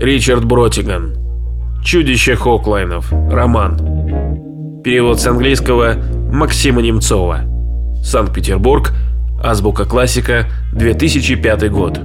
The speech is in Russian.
Ричард Бротиган. Чудище Хоклайнов. Роман. Перевод с английского Максима Немцова. Санкт-Петербург. Азбука классика. 2005 год.